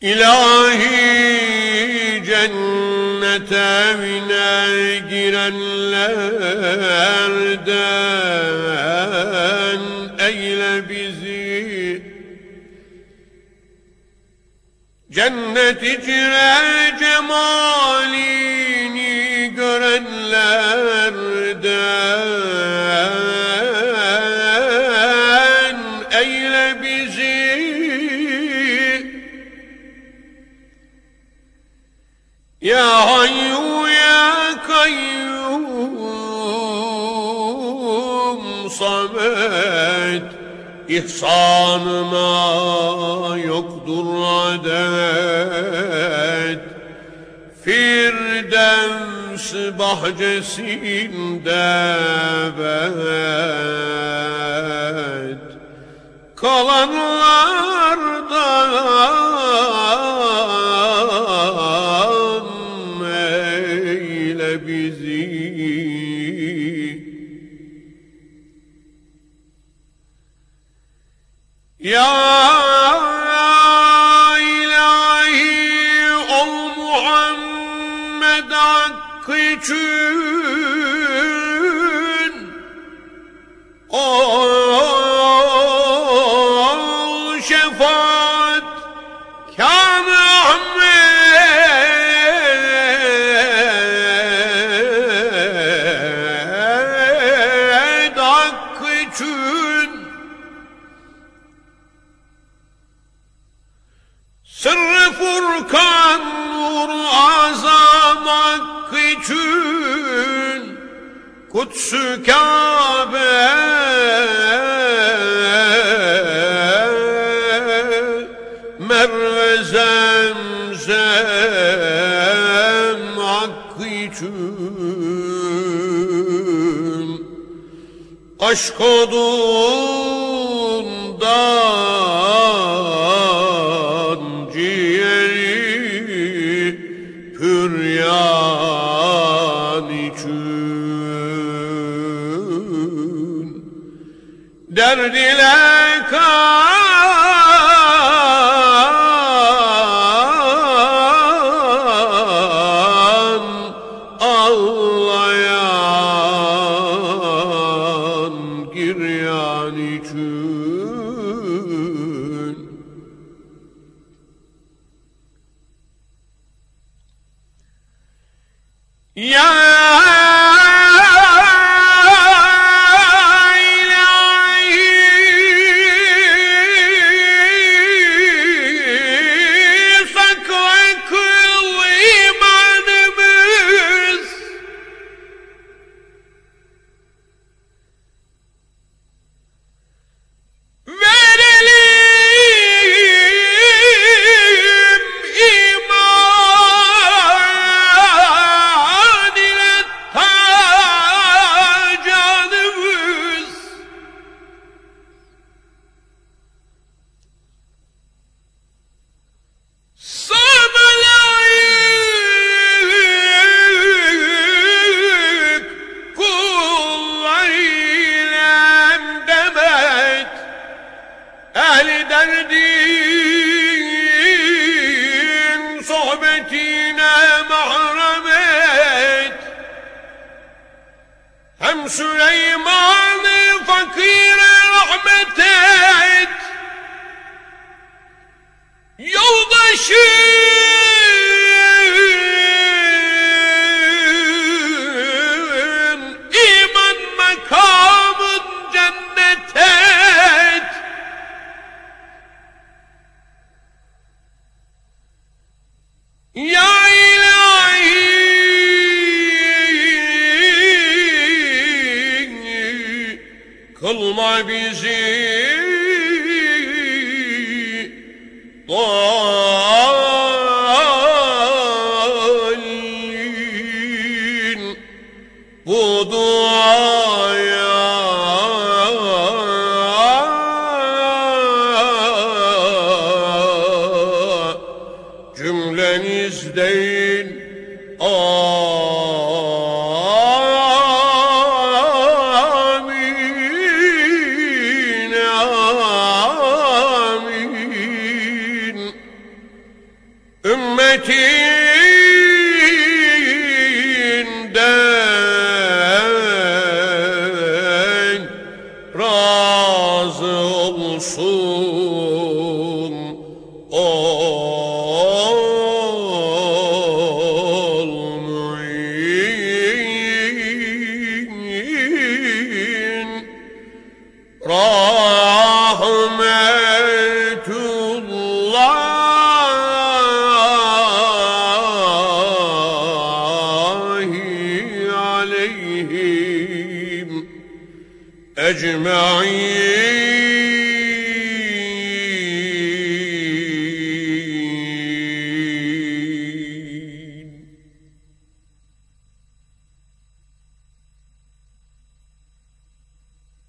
İlahi cennete mine girenlerden eyle bizi. Cennet içre cemalini görenlerden İhsanına yoktur adet. Firdevs bahçesinde bet Kalanlardan يا için Aşk odundan için. Derd Yeah. سليمان الفقير رحمتك. يوضش إيمان مكام جنتك. يا vigília. وما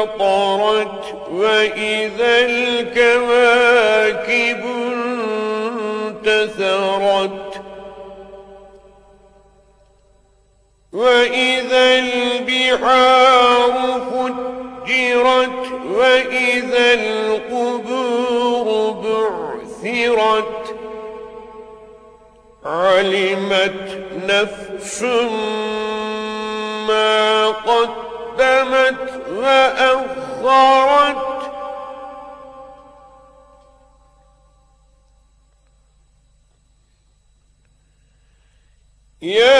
انفطرت وإذا الكواكب انتثرت. وإذا البحار فجرت وإذا القبور بعثرت. علمت نفس ما قدمت وأخرت يا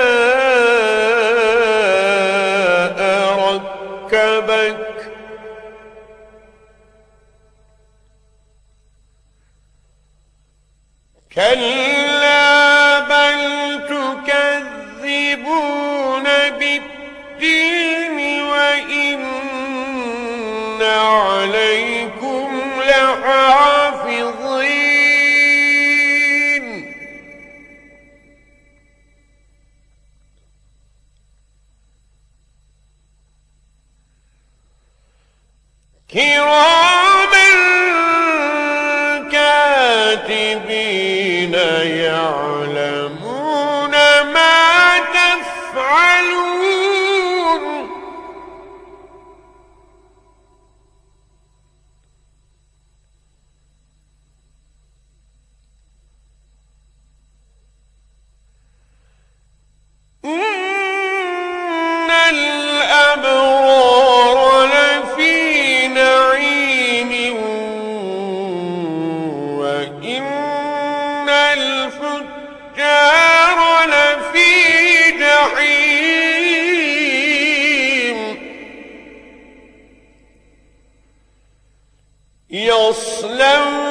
كلا لو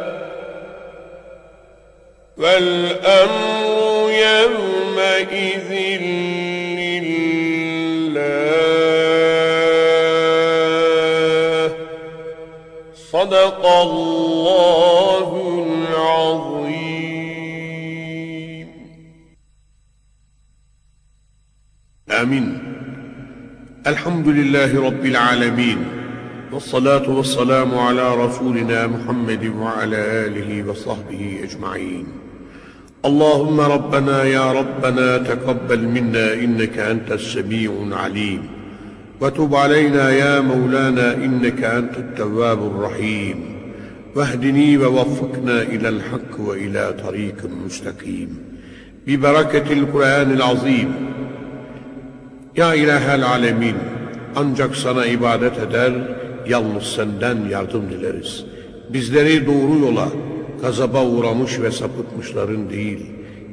والأمر يومئذ لله. صدق الله العظيم. آمين. الحمد لله رب العالمين والصلاة والسلام على رسولنا محمد وعلى آله وصحبه أجمعين. اللهم ربنا يا ربنا تقبل منا إنك أنت السميع العليم. وتب علينا يا مولانا إنك أنت التواب الرحيم. واهدني ووفقنا إلى الحق وإلى طريق مستقيم. ببركة القرآن العظيم. Ya İlahel Alemin, ancak sana ibadet eder, yalnız senden yardım dileriz. Bizleri doğru yola, gazaba uğramış ve sapıtmışların değil,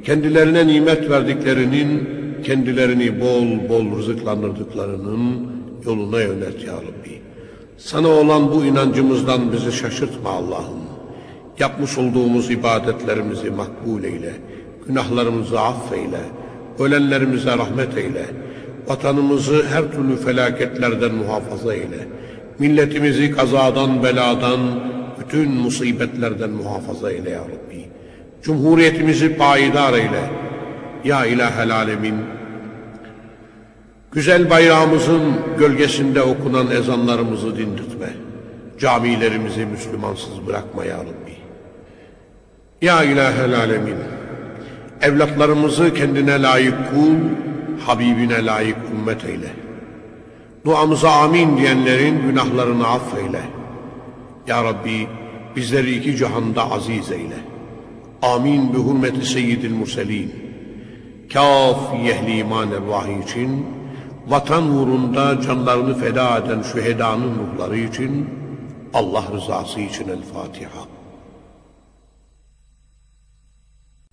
kendilerine nimet verdiklerinin, kendilerini bol bol rızıklandırdıklarının yoluna yönet ya Rabbi. Sana olan bu inancımızdan bizi şaşırtma Allah'ım. Yapmış olduğumuz ibadetlerimizi makbul eyle, günahlarımızı affeyle, ölenlerimize rahmet eyle, Vatanımızı her türlü felaketlerden muhafaza eyle. Milletimizi kazadan, beladan, bütün musibetlerden muhafaza eyle ya Rabbi. Cumhuriyetimizi payidar eyle. Ya ilahel alemin. Güzel bayrağımızın gölgesinde okunan ezanlarımızı dindirtme. Camilerimizi Müslümansız bırakma ya Rabbi. Ya ilahel alemin. Evlatlarımızı kendine layık kul, Habibine layık ümmet eyle. Duamıza amin diyenlerin günahlarını affeyle. Ya Rabbi bizleri iki cihanda aziz eyle. Amin bi hürmeti seyyidil murselin. Kaf yehli iman ervahı için, vatan uğrunda canlarını feda eden şühedanın ruhları için, Allah rızası için El Fatiha.